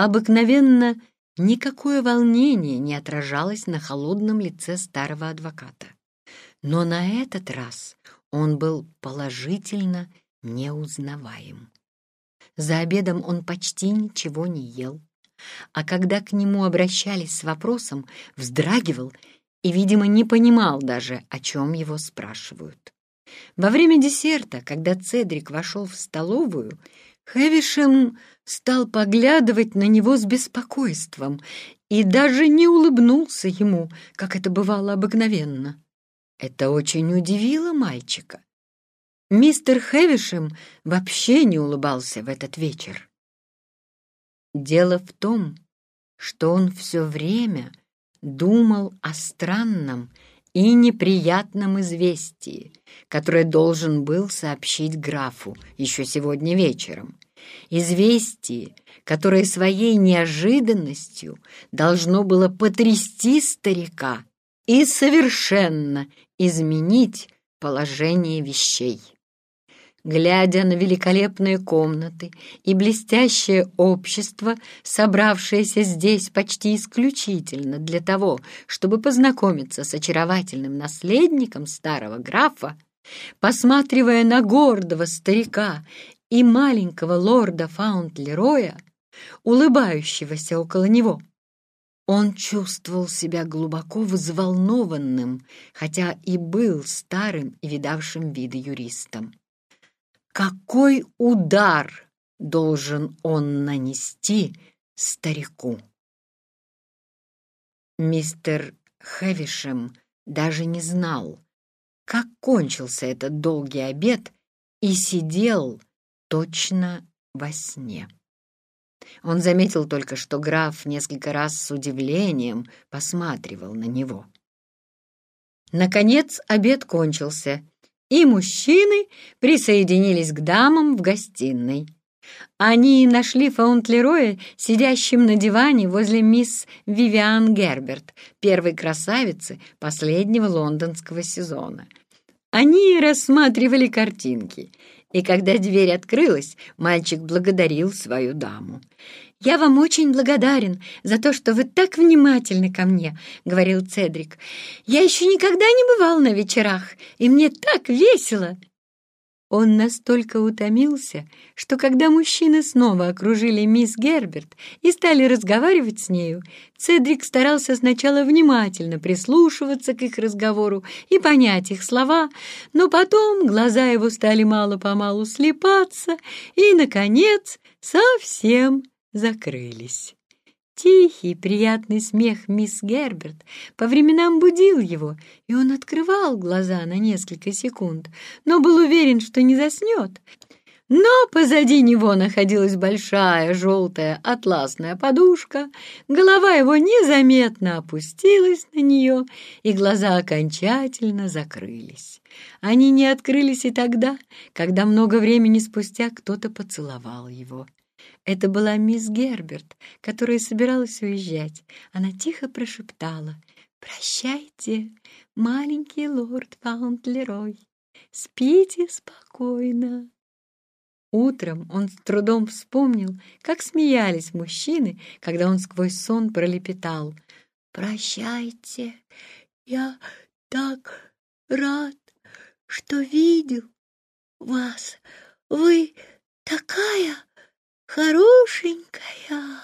Обыкновенно никакое волнение не отражалось на холодном лице старого адвоката. Но на этот раз он был положительно неузнаваем. За обедом он почти ничего не ел, а когда к нему обращались с вопросом, вздрагивал и, видимо, не понимал даже, о чем его спрашивают. Во время десерта, когда Цедрик вошел в столовую, Хэвишем стал поглядывать на него с беспокойством и даже не улыбнулся ему, как это бывало обыкновенно. Это очень удивило мальчика. Мистер Хэвишем вообще не улыбался в этот вечер. Дело в том, что он все время думал о странном и неприятном известии, которое должен был сообщить графу еще сегодня вечером. Известие, которое своей неожиданностью должно было потрясти старика и совершенно изменить положение вещей. Глядя на великолепные комнаты и блестящее общество, собравшееся здесь почти исключительно для того, чтобы познакомиться с очаровательным наследником старого графа, посматривая на гордого старика и маленького лорда Фаунтлероя, улыбающегося около него, он чувствовал себя глубоко взволнованным, хотя и был старым и видавшим виды юристом. Какой удар должен он нанести старику? Мистер Хэвишем даже не знал, как кончился этот долгий обед, и сидел точно во сне. Он заметил только, что граф несколько раз с удивлением посматривал на него. Наконец обед кончился, и мужчины присоединились к дамам в гостиной. Они нашли Фаунтлероя сидящим на диване возле мисс Вивиан Герберт, первой красавицы последнего лондонского сезона. Они рассматривали картинки, и когда дверь открылась, мальчик благодарил свою даму. «Я вам очень благодарен за то, что вы так внимательны ко мне», — говорил Цедрик. «Я еще никогда не бывал на вечерах, и мне так весело». Он настолько утомился, что когда мужчины снова окружили мисс Герберт и стали разговаривать с нею, Цедрик старался сначала внимательно прислушиваться к их разговору и понять их слова, но потом глаза его стали мало-помалу слепаться и, наконец, совсем закрылись. Тихий, приятный смех мисс Герберт по временам будил его, и он открывал глаза на несколько секунд, но был уверен, что не заснет. Но позади него находилась большая желтая атласная подушка, голова его незаметно опустилась на нее, и глаза окончательно закрылись. Они не открылись и тогда, когда много времени спустя кто-то поцеловал его. Это была мисс Герберт, которая собиралась уезжать. Она тихо прошептала «Прощайте, маленький лорд Фаунтлерой, спите спокойно». Утром он с трудом вспомнил, как смеялись мужчины, когда он сквозь сон пролепетал «Прощайте, я так рад, что видел вас. Вы такая хорошенькая!»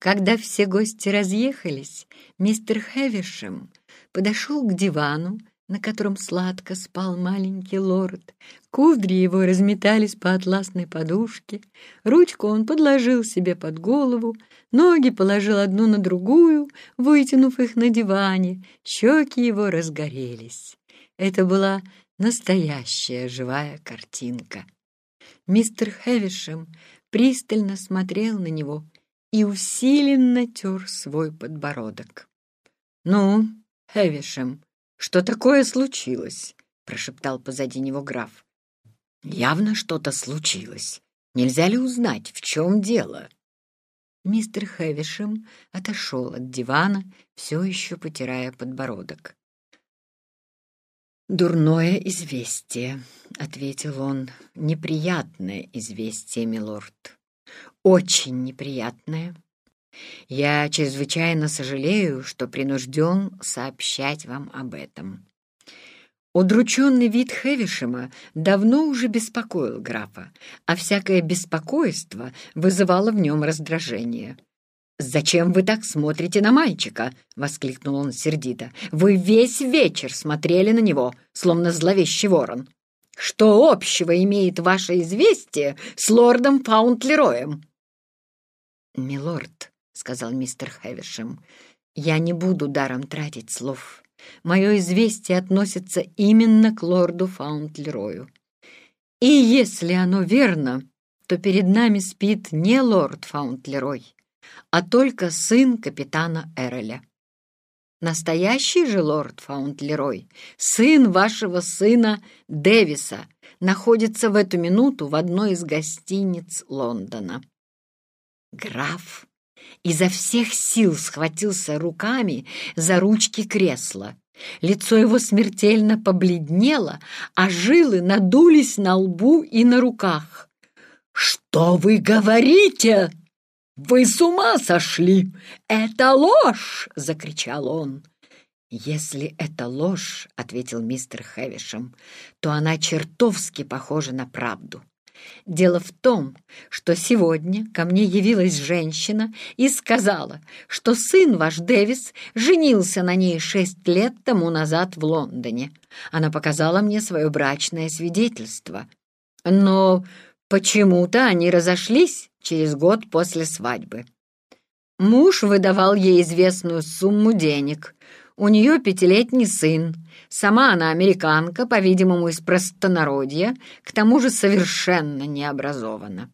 Когда все гости разъехались, мистер Хевишем подошел к дивану, на котором сладко спал маленький лорд. Кудри его разметались по атласной подушке, ручку он подложил себе под голову, ноги положил одну на другую, вытянув их на диване, щеки его разгорелись. Это была настоящая живая картинка. Мистер Хевишем пристально смотрел на него и усиленно тер свой подбородок. «Ну, Хевишем, что такое случилось?» — прошептал позади него граф. «Явно что-то случилось. Нельзя ли узнать, в чем дело?» Мистер Хевишем отошел от дивана, все еще потирая подбородок. «Дурное известие», — ответил он. «Неприятное известие, милорд. очень неприятное. Я чрезвычайно сожалею, что принужден сообщать вам об этом. Удрученный вид Хевишема давно уже беспокоил графа, а всякое беспокойство вызывало в нем раздражение. «Зачем вы так смотрите на мальчика?» — воскликнул он сердито. «Вы весь вечер смотрели на него, словно зловещий ворон. Что общего имеет ваше известие с лордом Фаунтлероем?» «Милорд», — сказал мистер Хевишем, — «я не буду даром тратить слов. Мое известие относится именно к лорду Фаунтлерою. И если оно верно, то перед нами спит не лорд Фаунтлерой, а только сын капитана Эреля. Настоящий же лорд Фаунтлерой, сын вашего сына Дэвиса, находится в эту минуту в одной из гостиниц Лондона. Граф изо всех сил схватился руками за ручки кресла. Лицо его смертельно побледнело, а жилы надулись на лбу и на руках. «Что вы говорите?» «Вы с ума сошли! Это ложь!» — закричал он. «Если это ложь, — ответил мистер Хэвишем, — то она чертовски похожа на правду. Дело в том, что сегодня ко мне явилась женщина и сказала, что сын ваш Дэвис женился на ней шесть лет тому назад в Лондоне. Она показала мне свое брачное свидетельство. Но почему-то они разошлись, через год после свадьбы. Муж выдавал ей известную сумму денег. У нее пятилетний сын. Сама она американка, по-видимому, из простонародья, к тому же совершенно необразована.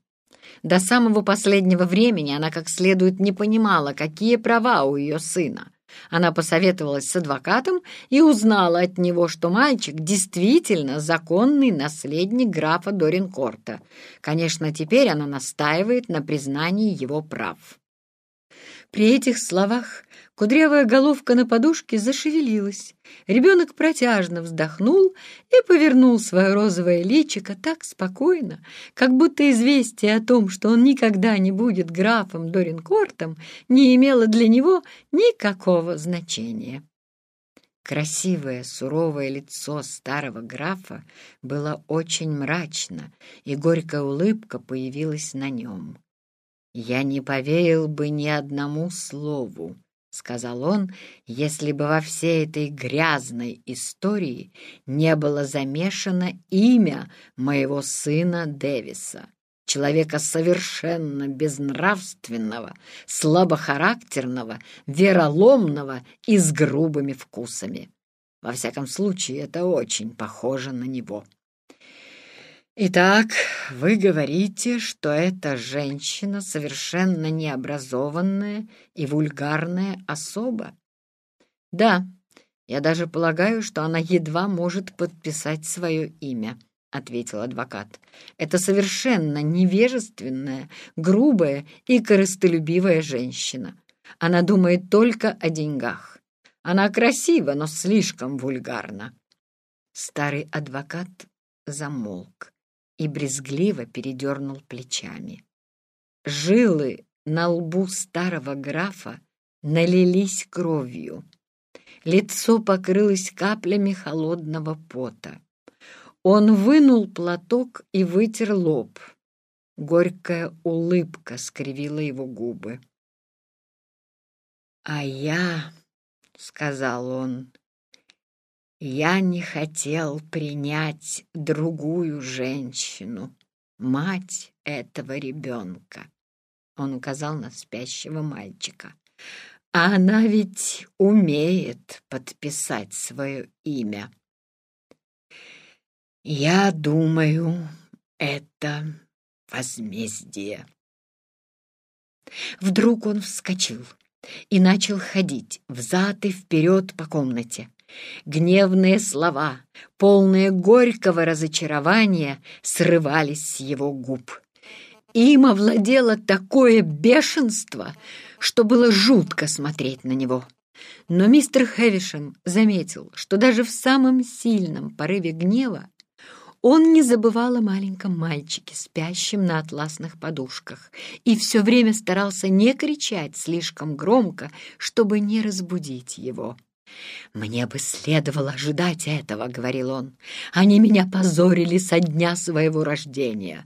До самого последнего времени она как следует не понимала, какие права у ее сына. Она посоветовалась с адвокатом и узнала от него, что мальчик действительно законный наследник графа Доринкорта. Конечно, теперь она настаивает на признании его прав. При этих словах кудрявая головка на подушке зашевелилась. Ребенок протяжно вздохнул и повернул свое розовое личико так спокойно, как будто известие о том, что он никогда не будет графом Доринкортом, не имело для него никакого значения. Красивое, суровое лицо старого графа было очень мрачно, и горькая улыбка появилась на нем. «Я не поверил бы ни одному слову», — сказал он, «если бы во всей этой грязной истории не было замешано имя моего сына Дэвиса, человека совершенно безнравственного, слабохарактерного, вероломного и с грубыми вкусами. Во всяком случае, это очень похоже на него». «Итак, вы говорите, что эта женщина совершенно необразованная и вульгарная особа?» «Да, я даже полагаю, что она едва может подписать свое имя», — ответил адвокат. «Это совершенно невежественная, грубая и корыстолюбивая женщина. Она думает только о деньгах. Она красива, но слишком вульгарна». Старый адвокат замолк и брезгливо передернул плечами. Жилы на лбу старого графа налились кровью. Лицо покрылось каплями холодного пота. Он вынул платок и вытер лоб. Горькая улыбка скривила его губы. «А я, — сказал он, я не хотел принять другую женщину, мать этого ребенка. Он указал на спящего мальчика. А она ведь умеет подписать свое имя. Я думаю, это возмездие. Вдруг он вскочил и начал ходить взад и вперед по комнате. Гневные слова, полные горького разочарования, срывались с его губ. Им овладело такое бешенство, что было жутко смотреть на него. Но мистер Хэвишем заметил, что даже в самом сильном порыве гнева Он не забывал о маленьком мальчике, спящем на атласных подушках, и все время старался не кричать слишком громко, чтобы не разбудить его. «Мне бы следовало ожидать этого», — говорил он. «Они меня позорили со дня своего рождения.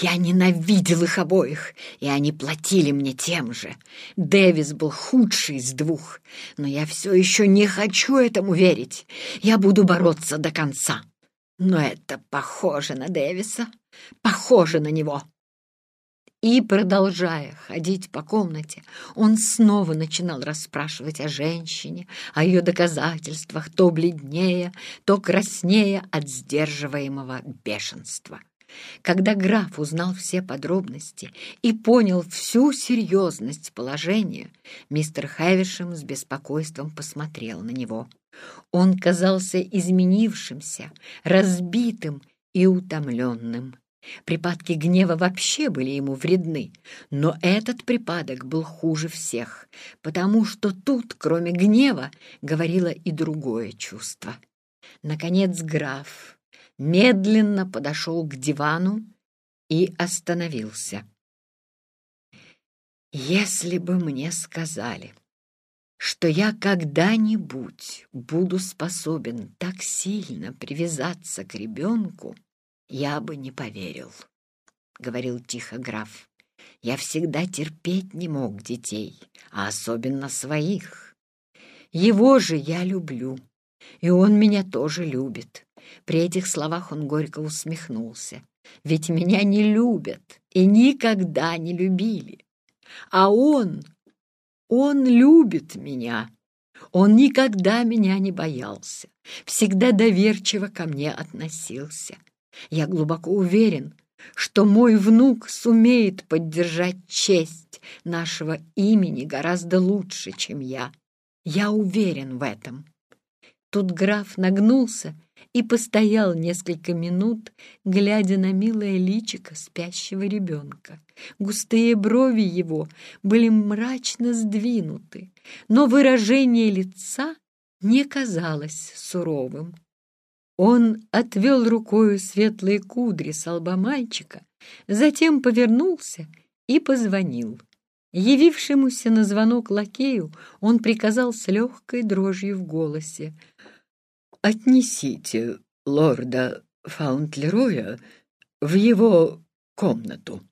Я ненавидел их обоих, и они платили мне тем же. Дэвис был худший из двух, но я все еще не хочу этому верить. Я буду бороться до конца. Но это похоже на Дэвиса, похоже на него. И, продолжая ходить по комнате, он снова начинал расспрашивать о женщине, о ее доказательствах, то бледнее, то краснее от сдерживаемого бешенства. Когда граф узнал все подробности и понял всю серьезность положения, мистер Хэвишем с беспокойством посмотрел на него. Он казался изменившимся, разбитым и утомленным. Припадки гнева вообще были ему вредны, но этот припадок был хуже всех, потому что тут, кроме гнева, говорило и другое чувство. Наконец граф медленно подошел к дивану и остановился. «Если бы мне сказали, что я когда-нибудь буду способен так сильно привязаться к ребенку, я бы не поверил, — говорил тихо граф. Я всегда терпеть не мог детей, а особенно своих. Его же я люблю, и он меня тоже любит. При этих словах он горько усмехнулся. Ведь меня не любят и никогда не любили. А он, он любит меня. Он никогда меня не боялся, всегда доверчиво ко мне относился. Я глубоко уверен, что мой внук сумеет поддержать честь нашего имени гораздо лучше, чем я. Я уверен в этом. Тут граф нагнулся и постоял несколько минут, глядя на милое личико спящего ребенка. Густые брови его были мрачно сдвинуты, но выражение лица не казалось суровым. Он отвел рукою светлые кудри с лба мальчика, затем повернулся и позвонил. Явившемуся на звонок лакею он приказал с легкой дрожью в голосе. «Отнесите лорда Фаунтлероя в его комнату».